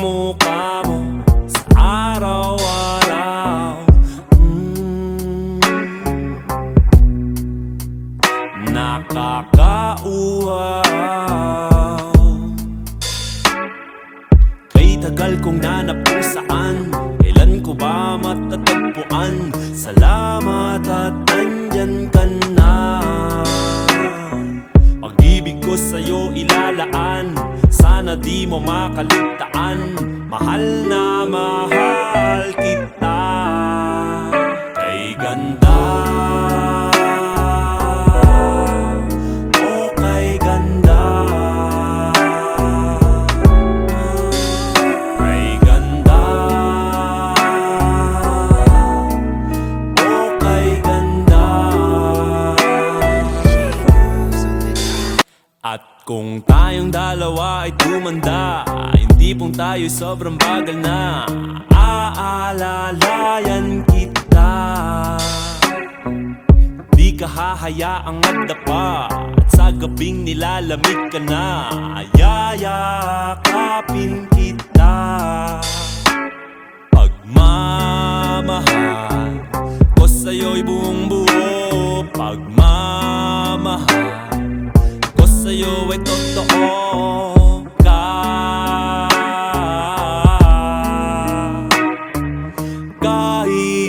mukha mo Sa araw-araw. Mm. Nakakauhaw. Kay tagal kong nanap kung saan Kailan ko ba matatagpuan? Salamat at andyan ka na. Pag-ibig ko sa'yo ilalaan Sana di mo makaligtaan. Mahal na mahal Kung tayong dalawa ay tumanda Hindi pong tayo'y sobrang bagal na. Aalalayan kita. Di ka hahayaang magdapa At sa gabing nilalamig ka na Yayakapin kita. Pagmamahal ko sa'yo'y buong buo. Pagmamahal sa'yo ay totoo. Ka. Kahit